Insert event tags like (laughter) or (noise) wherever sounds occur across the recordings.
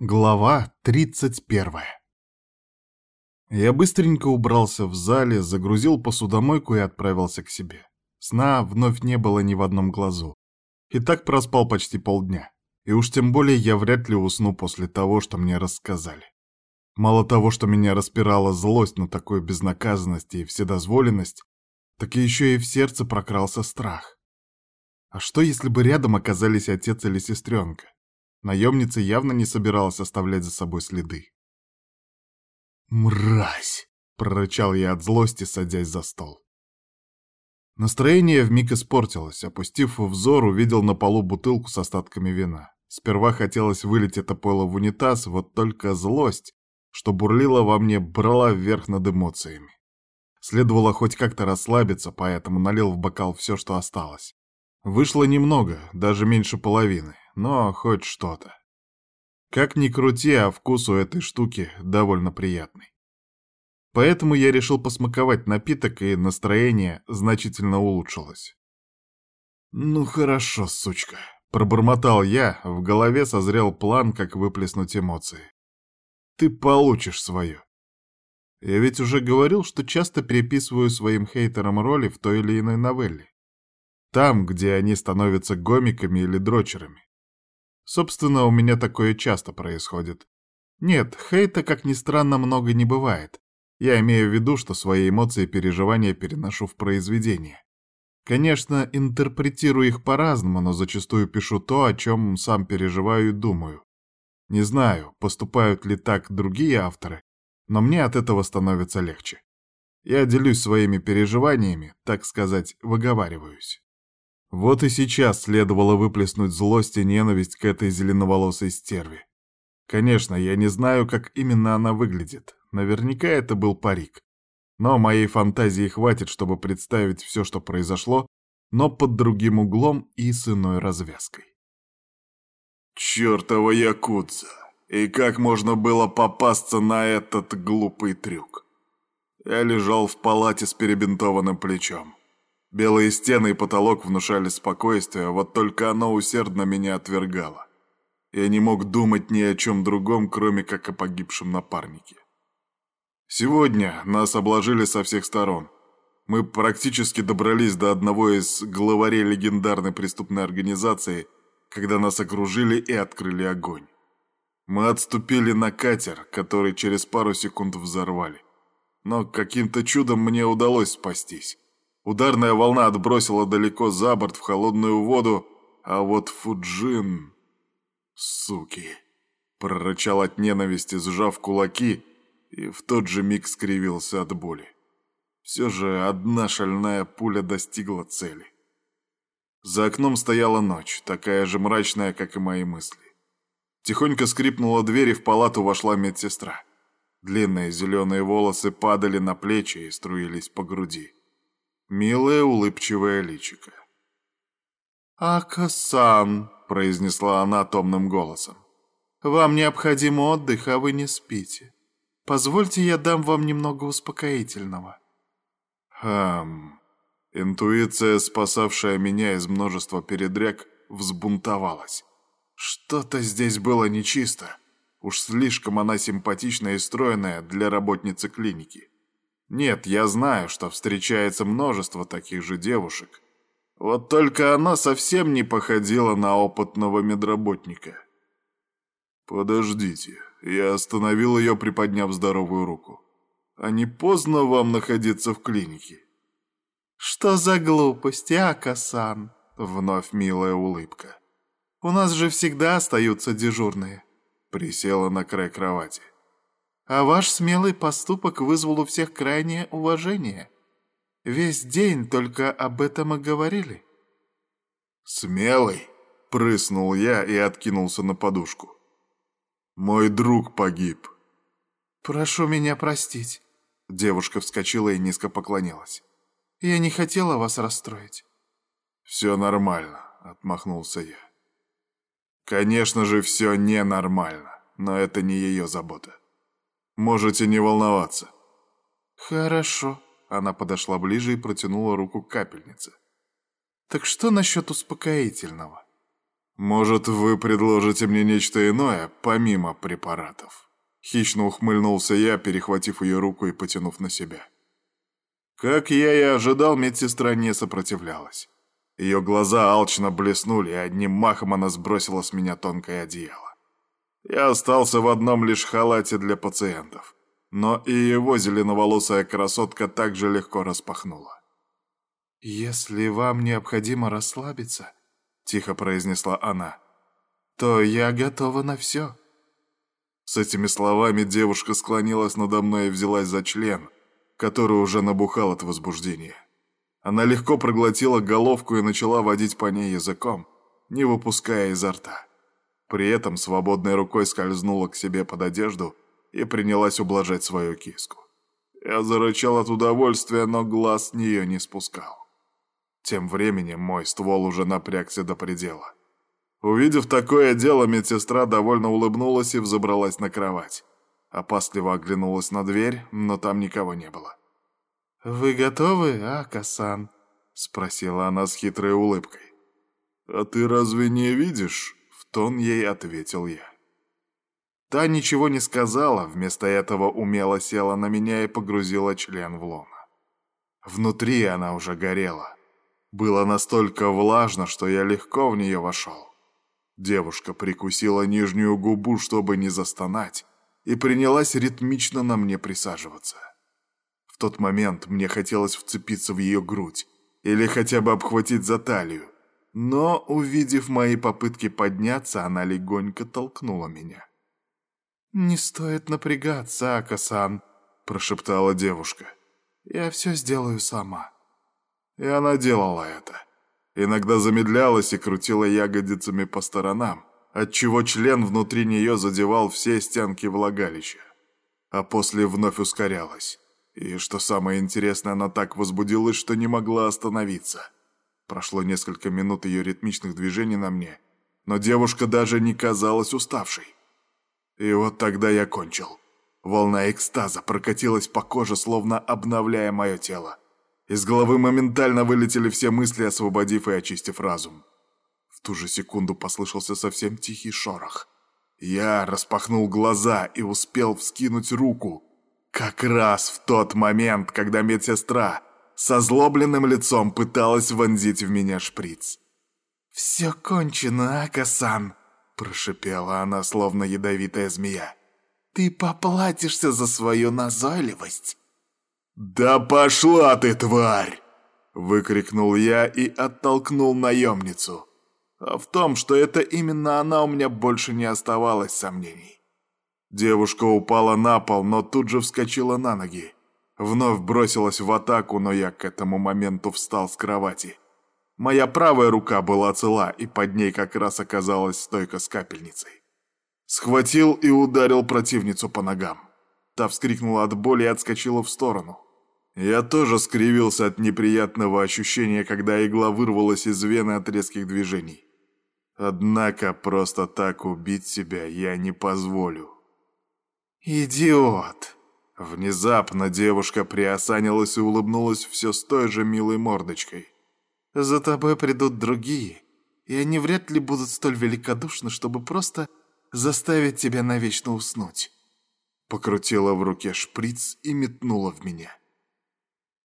Глава 31 Я быстренько убрался в зале, загрузил посудомойку и отправился к себе. Сна вновь не было ни в одном глазу. И так проспал почти полдня. И уж тем более я вряд ли усну после того, что мне рассказали. Мало того, что меня распирала злость на такую безнаказанность и вседозволенность, так еще и в сердце прокрался страх. А что, если бы рядом оказались отец или сестренка? Наемница явно не собиралась оставлять за собой следы. «Мразь!» — прорычал я от злости, садясь за стол. Настроение вмиг испортилось. Опустив взор, увидел на полу бутылку с остатками вина. Сперва хотелось вылить это пойло в унитаз, вот только злость, что бурлила во мне, брала вверх над эмоциями. Следовало хоть как-то расслабиться, поэтому налил в бокал все, что осталось. Вышло немного, даже меньше половины, но хоть что-то. Как ни крути, а вкус у этой штуки довольно приятный. Поэтому я решил посмаковать напиток, и настроение значительно улучшилось. «Ну хорошо, сучка», — пробормотал я, в голове созрел план, как выплеснуть эмоции. «Ты получишь свое». Я ведь уже говорил, что часто переписываю своим хейтерам роли в той или иной новелле. Там, где они становятся гомиками или дрочерами. Собственно, у меня такое часто происходит. Нет, хейта, как ни странно, много не бывает. Я имею в виду, что свои эмоции и переживания переношу в произведение. Конечно, интерпретирую их по-разному, но зачастую пишу то, о чем сам переживаю и думаю. Не знаю, поступают ли так другие авторы, но мне от этого становится легче. Я делюсь своими переживаниями, так сказать, выговариваюсь. Вот и сейчас следовало выплеснуть злость и ненависть к этой зеленоволосой стерве. Конечно, я не знаю, как именно она выглядит. Наверняка это был парик. Но моей фантазии хватит, чтобы представить все, что произошло, но под другим углом и с иной развязкой. Чёртова якудза! И как можно было попасться на этот глупый трюк? Я лежал в палате с перебинтованным плечом. Белые стены и потолок внушали спокойствие, вот только оно усердно меня отвергало. Я не мог думать ни о чем другом, кроме как о погибшем напарнике. Сегодня нас обложили со всех сторон. Мы практически добрались до одного из главарей легендарной преступной организации, когда нас окружили и открыли огонь. Мы отступили на катер, который через пару секунд взорвали. Но каким-то чудом мне удалось спастись. Ударная волна отбросила далеко за борт в холодную воду, а вот Фуджин... Суки! Прорычал от ненависти, сжав кулаки, и в тот же миг скривился от боли. Все же одна шальная пуля достигла цели. За окном стояла ночь, такая же мрачная, как и мои мысли. Тихонько скрипнула дверь, и в палату вошла медсестра. Длинные зеленые волосы падали на плечи и струились по груди. Милое улыбчивое личико. «Ака-сан», — произнесла она томным голосом, — «вам необходим отдых, а вы не спите. Позвольте, я дам вам немного успокоительного». Хм... Интуиция, спасавшая меня из множества передряг, взбунтовалась. Что-то здесь было нечисто. Уж слишком она симпатичная и стройная для работницы клиники. Нет, я знаю, что встречается множество таких же девушек. Вот только она совсем не походила на опытного медработника. «Подождите», — я остановил ее, приподняв здоровую руку. «А не поздно вам находиться в клинике?» «Что за глупости, Ака-сан?» — вновь милая улыбка. «У нас же всегда остаются дежурные». Присела на край кровати а ваш смелый поступок вызвал у всех крайнее уважение. Весь день только об этом и говорили». «Смелый?» — прыснул я и откинулся на подушку. «Мой друг погиб». «Прошу меня простить». Девушка вскочила и низко поклонилась. «Я не хотела вас расстроить». «Все нормально», — отмахнулся я. «Конечно же, все ненормально, но это не ее забота. Можете не волноваться». «Хорошо». Она подошла ближе и протянула руку к капельнице. «Так что насчет успокоительного?» «Может, вы предложите мне нечто иное, помимо препаратов?» Хищно ухмыльнулся я, перехватив ее руку и потянув на себя. Как я и ожидал, медсестра не сопротивлялась. Ее глаза алчно блеснули, и одним махом она сбросила с меня тонкое одеяло. Я остался в одном лишь халате для пациентов, но и его зеленоволосая красотка также легко распахнула. «Если вам необходимо расслабиться», — тихо произнесла она, — «то я готова на все». С этими словами девушка склонилась надо мной и взялась за член, который уже набухал от возбуждения. Она легко проглотила головку и начала водить по ней языком, не выпуская изо рта. При этом свободной рукой скользнула к себе под одежду и принялась ублажать свою киску. Я зарычал от удовольствия, но глаз с нее не спускал. Тем временем мой ствол уже напрягся до предела. Увидев такое дело, медсестра довольно улыбнулась и взобралась на кровать. Опасливо оглянулась на дверь, но там никого не было. «Вы готовы, а, Касан?» — спросила она с хитрой улыбкой. «А ты разве не видишь?» — тон ей ответил я. Та ничего не сказала, вместо этого умело села на меня и погрузила член в лоно. Внутри она уже горела. Было настолько влажно, что я легко в нее вошел. Девушка прикусила нижнюю губу, чтобы не застонать, и принялась ритмично на мне присаживаться. В тот момент мне хотелось вцепиться в ее грудь или хотя бы обхватить за талию, но, увидев мои попытки подняться, она легонько толкнула меня. «Не стоит напрягаться, Акасан», — прошептала девушка. «Я все сделаю сама». И она делала это иногда замедлялась и крутила ягодицами по сторонам, отчего член внутри нее задевал все стенки влагалища, а после вновь ускорялась. И что самое интересное, она так возбудилась, что не могла остановиться. Прошло несколько минут ее ритмичных движений на мне, но девушка даже не казалась уставшей. И вот тогда я кончил. Волна экстаза прокатилась по коже, словно обновляя мое тело. Из головы моментально вылетели все мысли, освободив и очистив разум. В ту же секунду послышался совсем тихий шорох. Я распахнул глаза и успел вскинуть руку. Как раз в тот момент, когда медсестра с озлобленным лицом пыталась вонзить в меня шприц. «Все кончено, Акасан!» – прошипела она, словно ядовитая змея. «Ты поплатишься за свою назойливость!» «Да пошла ты, тварь!» — выкрикнул я и оттолкнул наемницу. А в том, что это именно она, у меня больше не оставалось сомнений. Девушка упала на пол, но тут же вскочила на ноги. Вновь бросилась в атаку, но я к этому моменту встал с кровати. Моя правая рука была цела, и под ней как раз оказалась стойка с капельницей. Схватил и ударил противницу по ногам. Та вскрикнула от боли и отскочила в сторону. Я тоже скривился от неприятного ощущения, когда игла вырвалась из вены от резких движений. Однако просто так убить себя я не позволю. «Идиот!» Внезапно девушка приосанилась и улыбнулась все с той же милой мордочкой. «За тобой придут другие, и они вряд ли будут столь великодушны, чтобы просто заставить тебя навечно уснуть». Покрутила в руке шприц и метнула в меня.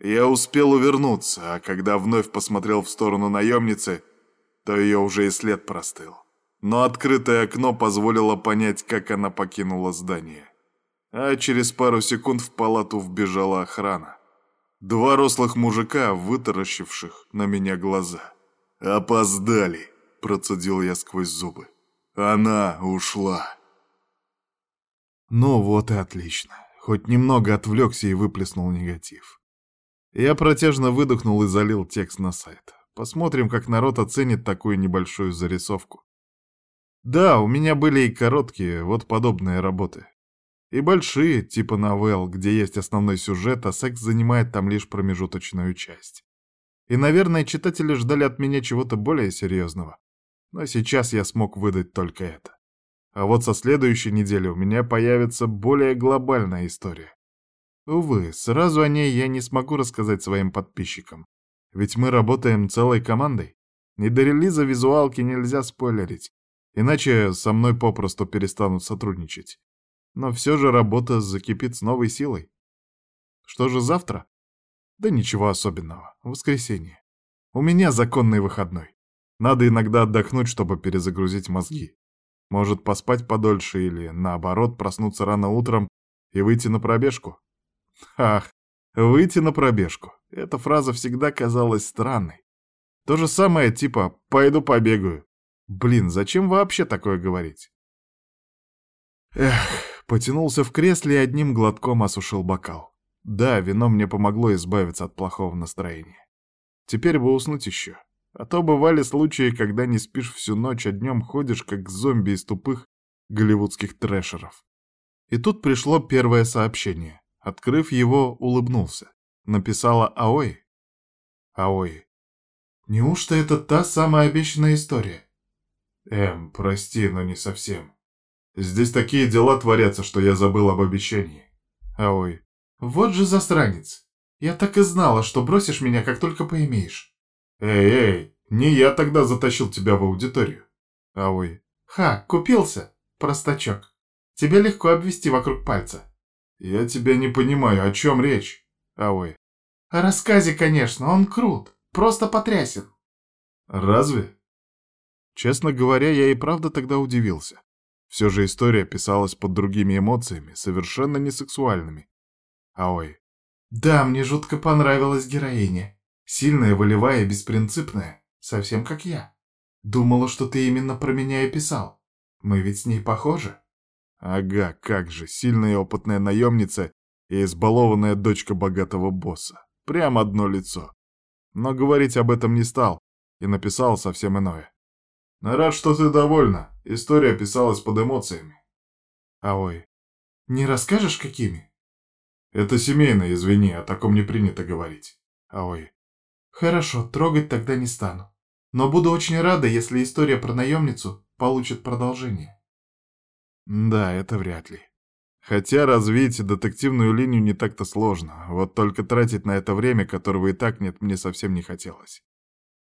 Я успел увернуться, а когда вновь посмотрел в сторону наемницы, то ее уже и след простыл. Но открытое окно позволило понять, как она покинула здание. А через пару секунд в палату вбежала охрана. Два рослых мужика, вытаращивших на меня глаза. «Опоздали!» – процедил я сквозь зубы. «Она ушла!» Ну вот и отлично. Хоть немного отвлекся и выплеснул негатив. Я протяжно выдохнул и залил текст на сайт. Посмотрим, как народ оценит такую небольшую зарисовку. Да, у меня были и короткие, вот подобные работы. И большие, типа новелл, где есть основной сюжет, а секс занимает там лишь промежуточную часть. И, наверное, читатели ждали от меня чего-то более серьезного. Но сейчас я смог выдать только это. А вот со следующей недели у меня появится более глобальная история. Увы, сразу о ней я не смогу рассказать своим подписчикам, ведь мы работаем целой командой. И до релиза визуалки нельзя спойлерить, иначе со мной попросту перестанут сотрудничать. Но все же работа закипит с новой силой. Что же завтра? Да ничего особенного. Воскресенье. У меня законный выходной. Надо иногда отдохнуть, чтобы перезагрузить мозги. Может, поспать подольше или, наоборот, проснуться рано утром и выйти на пробежку? Ах, выйти на пробежку. Эта фраза всегда казалась странной. То же самое типа «пойду побегаю». Блин, зачем вообще такое говорить? Эх, потянулся в кресле и одним глотком осушил бокал. Да, вино мне помогло избавиться от плохого настроения. Теперь бы уснуть еще. А то бывали случаи, когда не спишь всю ночь, а днем ходишь, как зомби из тупых голливудских трэшеров. И тут пришло первое сообщение. Открыв его, улыбнулся. Написала Аой. Аой. Неужто это та самая обещанная история? Эм, прости, но не совсем. Здесь такие дела творятся, что я забыл об обещании. Аой. Вот же засранец. Я так и знала, что бросишь меня, как только поимеешь. Эй, эй, не я тогда затащил тебя в аудиторию. Аой. Ха, купился, простачок. Тебя легко обвести вокруг пальца. Я тебя не понимаю, о чем речь? Аой. О рассказе, конечно, он крут, просто потрясен. Разве? Честно говоря, я и правда тогда удивился. Все же история писалась под другими эмоциями, совершенно не сексуальными. Аой. Да, мне жутко понравилась героиня. Сильная, волевая и беспринципная, совсем как я. Думала, что ты именно про меня и писал. Мы ведь с ней похожи. Ага, как же, сильная и опытная наемница и избалованная дочка богатого босса. Прям одно лицо. Но говорить об этом не стал и написал совсем иное. Рад, что ты довольна. История писалась под эмоциями. Аой, не расскажешь, какими? Это семейное, извини, о таком не принято говорить. Аой. Хорошо, трогать тогда не стану. Но буду очень рада, если история про наемницу получит продолжение. Да, это вряд ли. Хотя развить детективную линию не так-то сложно, вот только тратить на это время, которого и так нет, мне совсем не хотелось.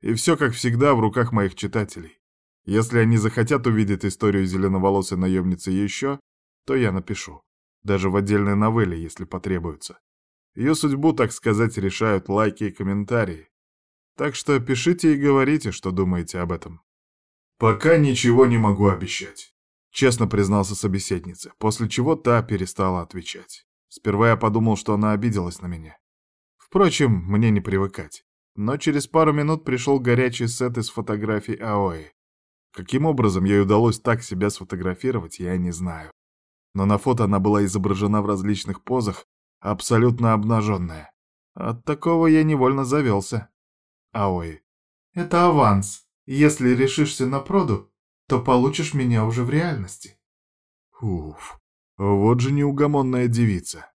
И все, как всегда, в руках моих читателей. Если они захотят увидеть историю зеленоволосой наемницы еще, то я напишу. Даже в отдельной новелле, если потребуется. Ее судьбу, так сказать, решают лайки и комментарии. Так что пишите и говорите, что думаете об этом. Пока ничего не могу обещать. Честно признался собеседнице, после чего та перестала отвечать. Сперва я подумал, что она обиделась на меня. Впрочем, мне не привыкать. Но через пару минут пришел горячий сет из фотографий Аои. Каким образом ей удалось так себя сфотографировать, я не знаю. Но на фото она была изображена в различных позах, абсолютно обнаженная. От такого я невольно завелся. Аои. Это аванс. Если решишься на проду, то получишь меня уже в реальности. Уф, вот же неугомонная девица.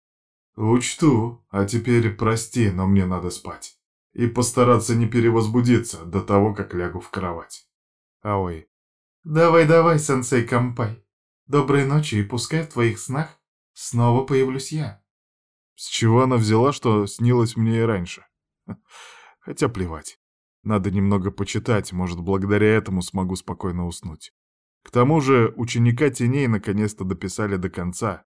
Учту, а теперь прости, но мне надо спать. И постараться не перевозбудиться до того, как лягу в кровать. Аой. Давай-давай, сенсей Кампай. Доброй ночи, и пускай в твоих снах снова появлюсь я. С чего она взяла, что снилось мне и раньше? (laughs) Хотя плевать. Надо немного почитать, может, благодаря этому смогу спокойно уснуть. К тому же ученика теней наконец-то дописали до конца.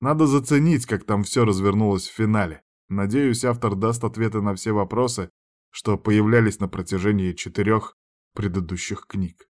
Надо заценить, как там все развернулось в финале. Надеюсь, автор даст ответы на все вопросы, что появлялись на протяжении четырех предыдущих книг.